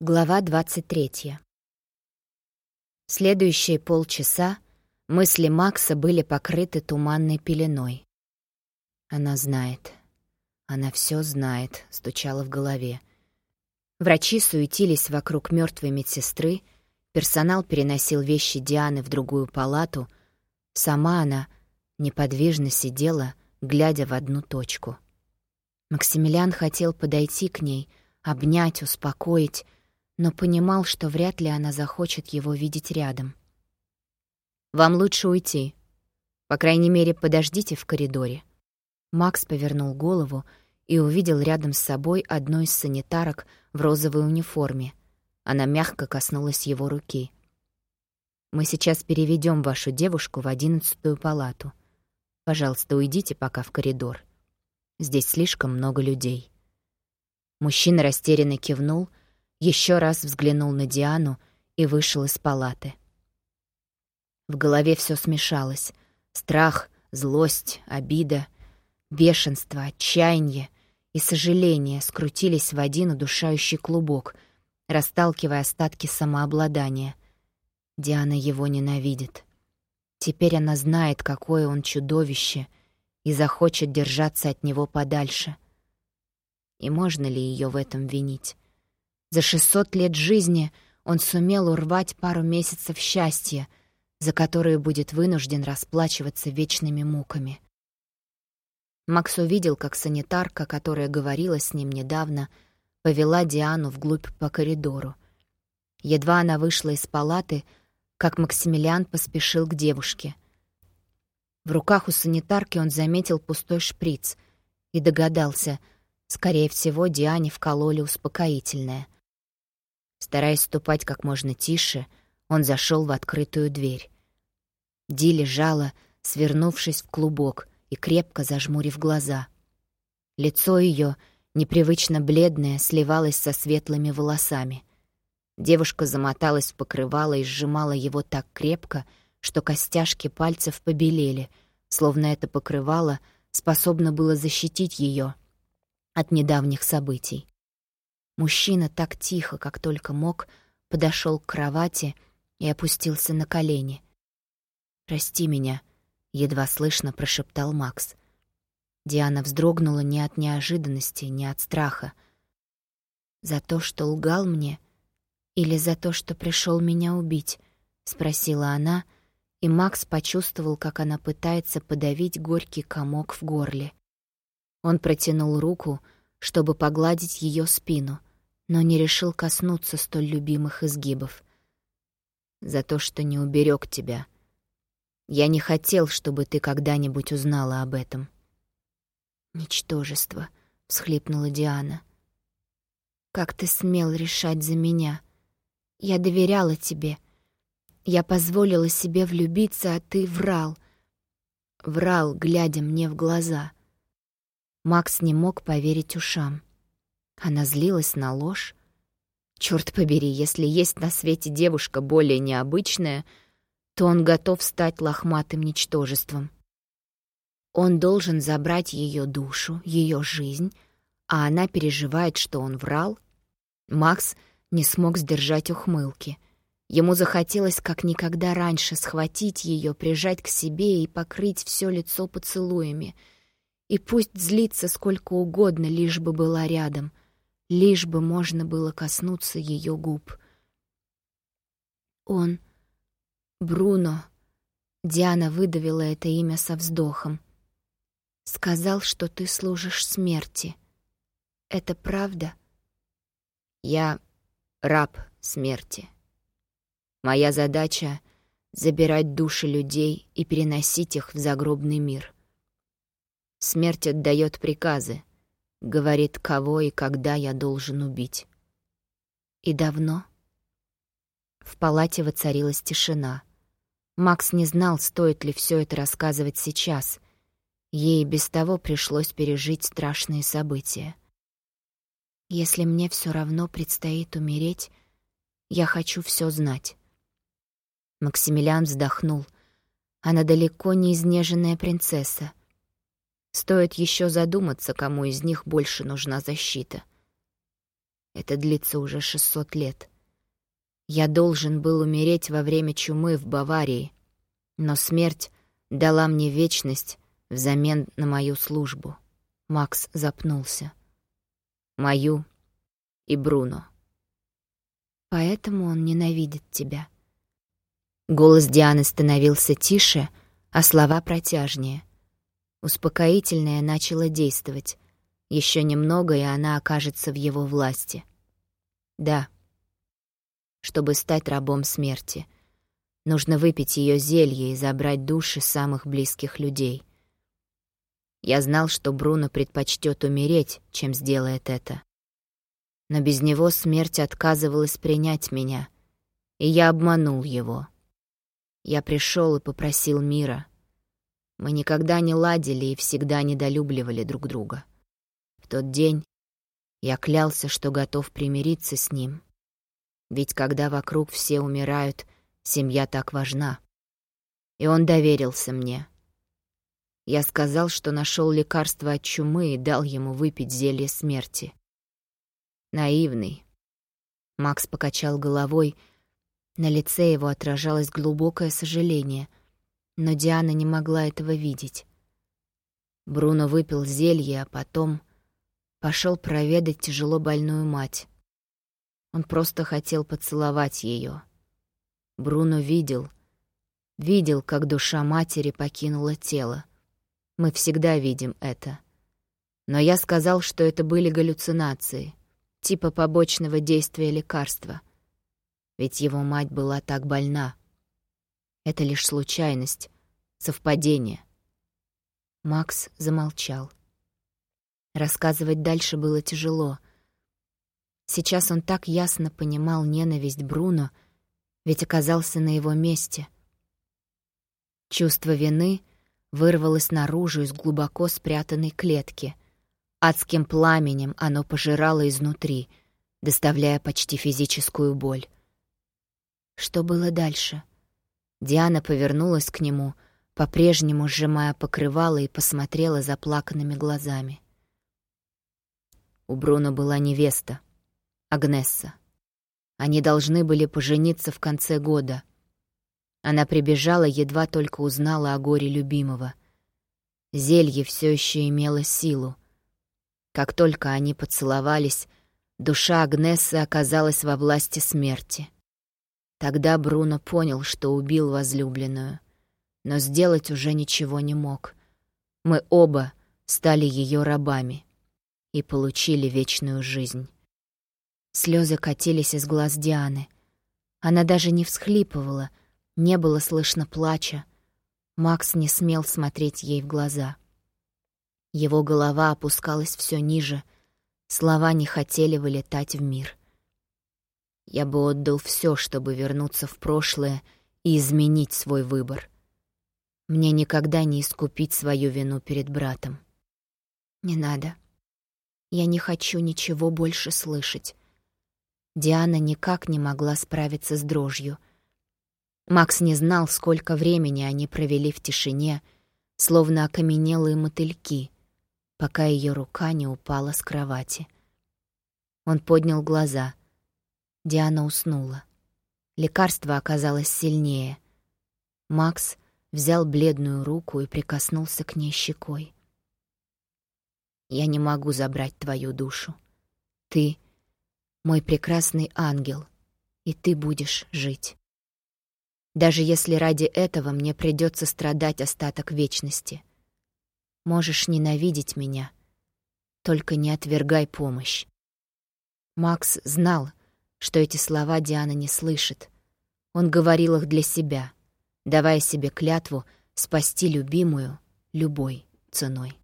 Глава 23. Следующие полчаса мысли Макса были покрыты туманной пеленой. Она знает. Она все знает, стучала в голове. Врачи суетились вокруг мертвой медсестры, персонал переносил вещи Дианы в другую палату, сама она неподвижно сидела, глядя в одну точку. Максимилиан хотел подойти к ней, обнять, успокоить, но понимал, что вряд ли она захочет его видеть рядом. «Вам лучше уйти. По крайней мере, подождите в коридоре». Макс повернул голову и увидел рядом с собой одну из санитарок в розовой униформе. Она мягко коснулась его руки. «Мы сейчас переведем вашу девушку в одиннадцатую палату. Пожалуйста, уйдите пока в коридор. Здесь слишком много людей». Мужчина растерянно кивнул — еще раз взглянул на Диану и вышел из палаты. В голове все смешалось. Страх, злость, обида, бешенство, отчаяние и сожаление скрутились в один удушающий клубок, расталкивая остатки самообладания. Диана его ненавидит. Теперь она знает, какое он чудовище, и захочет держаться от него подальше. И можно ли ее в этом винить? За 600 лет жизни он сумел урвать пару месяцев счастья, за которые будет вынужден расплачиваться вечными муками. Макс увидел, как санитарка, которая говорила с ним недавно, повела Диану вглубь по коридору. Едва она вышла из палаты, как Максимилиан поспешил к девушке. В руках у санитарки он заметил пустой шприц и догадался, скорее всего, Диане вкололи успокоительное — Стараясь ступать как можно тише, он зашел в открытую дверь. Ди лежала, свернувшись в клубок и крепко зажмурив глаза. Лицо ее, непривычно бледное, сливалось со светлыми волосами. Девушка замоталась в покрывало и сжимала его так крепко, что костяшки пальцев побелели, словно это покрывало способно было защитить ее от недавних событий. Мужчина так тихо, как только мог, подошел к кровати и опустился на колени. «Прости меня», — едва слышно прошептал Макс. Диана вздрогнула не от неожиданности, не от страха. «За то, что лгал мне? Или за то, что пришел меня убить?» — спросила она, и Макс почувствовал, как она пытается подавить горький комок в горле. Он протянул руку, чтобы погладить ее спину — но не решил коснуться столь любимых изгибов. За то, что не уберег тебя. Я не хотел, чтобы ты когда-нибудь узнала об этом. «Ничтожество», — всхлипнула Диана. «Как ты смел решать за меня? Я доверяла тебе. Я позволила себе влюбиться, а ты врал. Врал, глядя мне в глаза». Макс не мог поверить ушам. Она злилась на ложь. Черт побери, если есть на свете девушка более необычная, то он готов стать лохматым ничтожеством. Он должен забрать ее душу, ее жизнь, а она переживает, что он врал. Макс не смог сдержать ухмылки. Ему захотелось как никогда раньше схватить ее, прижать к себе и покрыть все лицо поцелуями. И пусть злится сколько угодно, лишь бы была рядом — лишь бы можно было коснуться ее губ. Он... Бруно... Диана выдавила это имя со вздохом. «Сказал, что ты служишь смерти. Это правда?» «Я раб смерти. Моя задача — забирать души людей и переносить их в загробный мир. Смерть отдает приказы, Говорит, кого и когда я должен убить. И давно? В палате воцарилась тишина. Макс не знал, стоит ли все это рассказывать сейчас. Ей без того пришлось пережить страшные события. Если мне все равно предстоит умереть, я хочу все знать. Максимилиан вздохнул. Она далеко не изнеженная принцесса. Стоит еще задуматься, кому из них больше нужна защита. Это длится уже 600 лет. Я должен был умереть во время чумы в Баварии, но смерть дала мне вечность взамен на мою службу. Макс запнулся. Мою и Бруно. Поэтому он ненавидит тебя. Голос Дианы становился тише, а слова протяжнее. Успокоительное начало действовать. Еще немного, и она окажется в его власти. Да. Чтобы стать рабом смерти, нужно выпить ее зелье и забрать души самых близких людей. Я знал, что Бруно предпочтет умереть, чем сделает это. Но без него смерть отказывалась принять меня, и я обманул его. Я пришел и попросил мира — мы никогда не ладили и всегда недолюбливали друг друга. В тот день я клялся, что готов примириться с ним. Ведь когда вокруг все умирают, семья так важна. И он доверился мне. Я сказал, что нашел лекарство от чумы и дал ему выпить зелье смерти. Наивный. Макс покачал головой. На лице его отражалось глубокое сожаление — но Диана не могла этого видеть. Бруно выпил зелье, а потом пошел проведать тяжело больную мать. Он просто хотел поцеловать ее. Бруно видел, видел, как душа матери покинула тело. Мы всегда видим это. Но я сказал, что это были галлюцинации, типа побочного действия лекарства. Ведь его мать была так больна. Это лишь случайность, совпадение. Макс замолчал. Рассказывать дальше было тяжело. Сейчас он так ясно понимал ненависть Бруно, ведь оказался на его месте. Чувство вины вырвалось наружу из глубоко спрятанной клетки. Адским пламенем оно пожирало изнутри, доставляя почти физическую боль. Что было дальше? Диана повернулась к нему, по-прежнему сжимая покрывало и посмотрела заплаканными глазами. У Бруно была невеста, Агнесса. Они должны были пожениться в конце года. Она прибежала, едва только узнала о горе любимого. Зелье все еще имело силу. Как только они поцеловались, душа Агнессы оказалась во власти смерти — Тогда Бруно понял, что убил возлюбленную, но сделать уже ничего не мог. Мы оба стали ее рабами и получили вечную жизнь. Слезы катились из глаз Дианы. Она даже не всхлипывала, не было слышно плача. Макс не смел смотреть ей в глаза. Его голова опускалась все ниже, слова не хотели вылетать в мир. Я бы отдал все, чтобы вернуться в прошлое и изменить свой выбор. Мне никогда не искупить свою вину перед братом. Не надо. Я не хочу ничего больше слышать. Диана никак не могла справиться с дрожью. Макс не знал, сколько времени они провели в тишине, словно окаменелые мотыльки, пока ее рука не упала с кровати. Он поднял глаза. Диана уснула. Лекарство оказалось сильнее. Макс взял бледную руку и прикоснулся к ней щекой. «Я не могу забрать твою душу. Ты — мой прекрасный ангел, и ты будешь жить. Даже если ради этого мне придется страдать остаток вечности. Можешь ненавидеть меня, только не отвергай помощь». Макс знал, что эти слова Диана не слышит. Он говорил их для себя, давая себе клятву спасти любимую любой ценой.